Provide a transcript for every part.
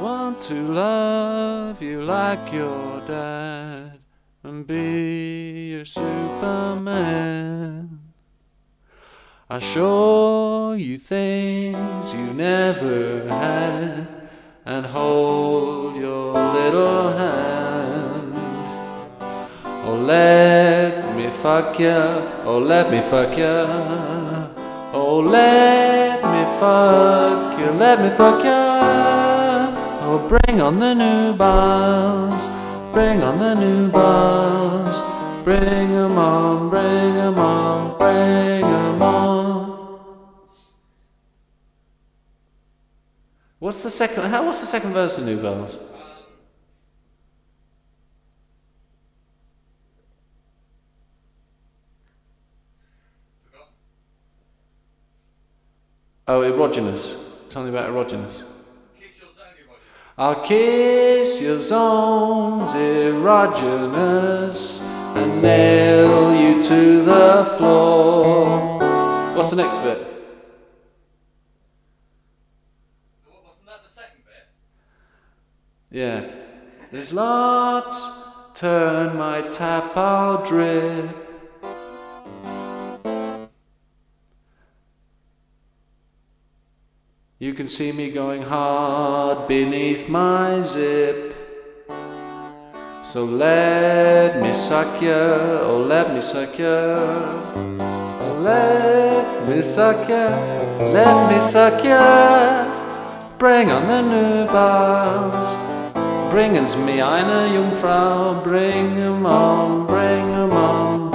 Want to love you like your dad and be your Superman. I show you things you never had and hold your little hand. Oh, let me fuck ya, oh, let me fuck ya. Oh, let me fuck you, let me fuck ya. Bring on the nubiles, bring on the nubiles. Bring 'em on, bring 'em on, bring 'em on. What's the second? How? What's the second verse of Nubiles? Oh, erogenous. Something about erogenous. I'll kiss your zones erogenous and nail you to the floor. What's the next bit? Wasn't that the second bit? Yeah. There's lots, turn my tap, I'll drip. You can see me going hard beneath my zip. So let me suck ya, oh let me suck ya. Oh let me suck ya, let me suck ya. Bring on the nubiles. Bring uns me eine Jungfrau. Bring 'em on, bring 'em on,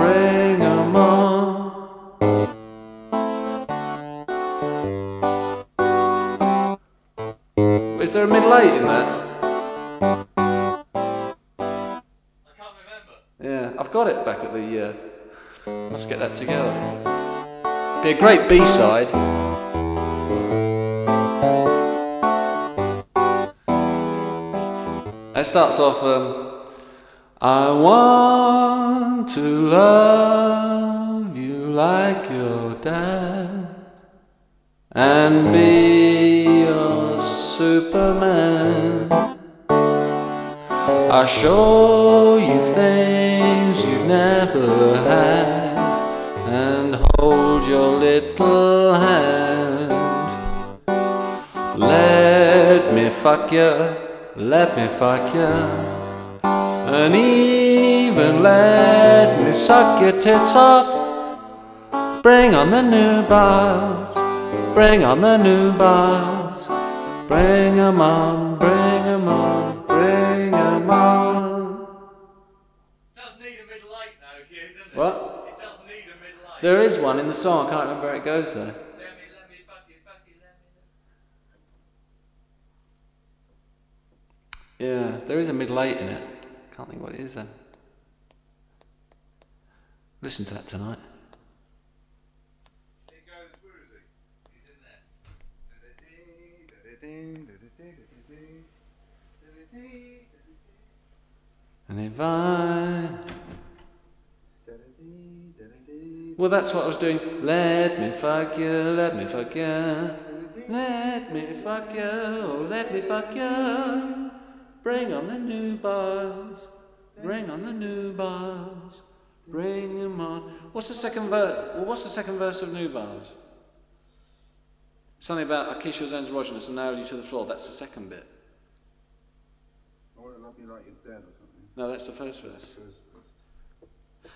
Is there a middle eight in that? I can't remember. Yeah, I've got it back at the. Uh, must get that together. Be a great B side. It starts off. Um, I want to love you like your dad and be Superman. I show you things you've never had and hold your little hand. Let me fuck ya, let me fuck ya, and even let me suck your tits off. Bring on the nubiles, bring on the nubiles, bring 'em on, bring 'em on, bring 'em on. It does need a middle eight now, Hugh, doesn't it? What? It does need a middle eight. There is one in the song, I can't remember where it goes though. Let me, let me, fuck you, fuck you, let me. Yeah, there is a middle eight in it. Can't think what it is then. Listen to that tonight. It goes, where is he? He's in there. And if I. Well, that's what I was doing. Let me fuck you, let me fuck you. Let me fuck you, oh, let me fuck you. Bring on the nubiles. Bring on the nubiles. Bring them on. What's the second verse? Well, what's the second verse of Nubiles? Something about I kiss your zones erogenous and you to the floor. That's the second bit. I want to love you like your dad or something. No, that's the first verse. First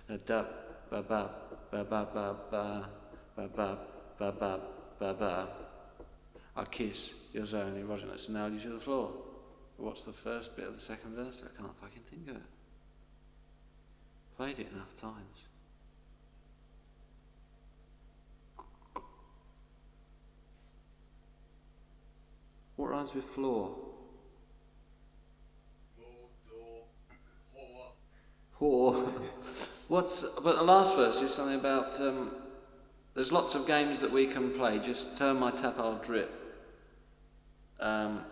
verse. Da ba ba ba ba ba ba ba ba ba ba ba ba. I kiss your zone erogenous and you to the floor. What's the first bit of the second verse? I can't fucking think of it. Played it enough times. What rhymes with floor? Whore. What's but the last verse is something about um, there's lots of games that we can play. Just turn my tap, I'll drip. Um,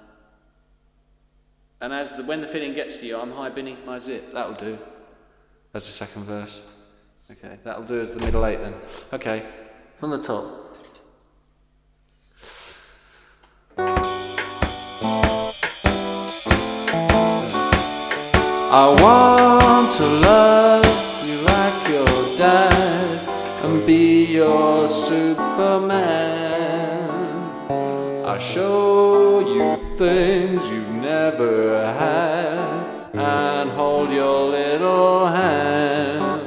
and as the when the feeling gets to you, I'm high beneath my zip. That'll do. That's the second verse. Okay, that'll do as the middle eight then. Okay, from the top. I want to love you like your dad and be your Superman. I show you things you've never had and hold your little hand.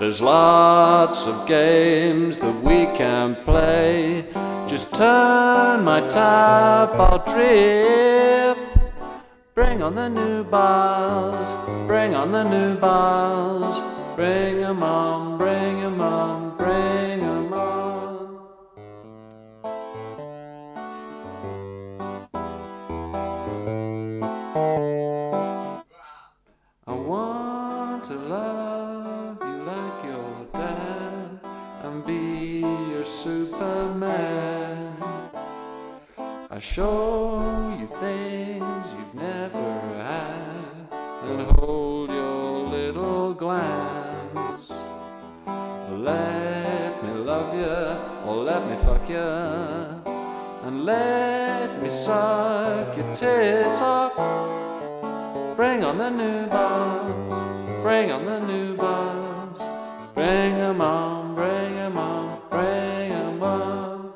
There's lots of games that we can play. Just turn my tap, I'll drip. Bring on the nubiles, bring on the nubiles. Bring 'em on, bring 'em on, let me suck your tits off. Bring on the nubiles, bring on the nubiles, bring 'em on, bring 'em on, bring 'em on.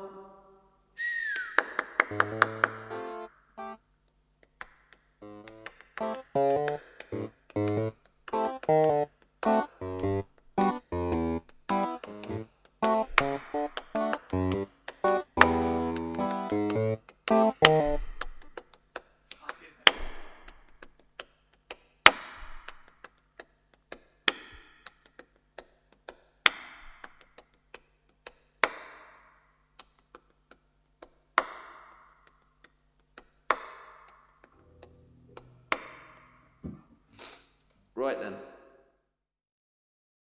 Right then.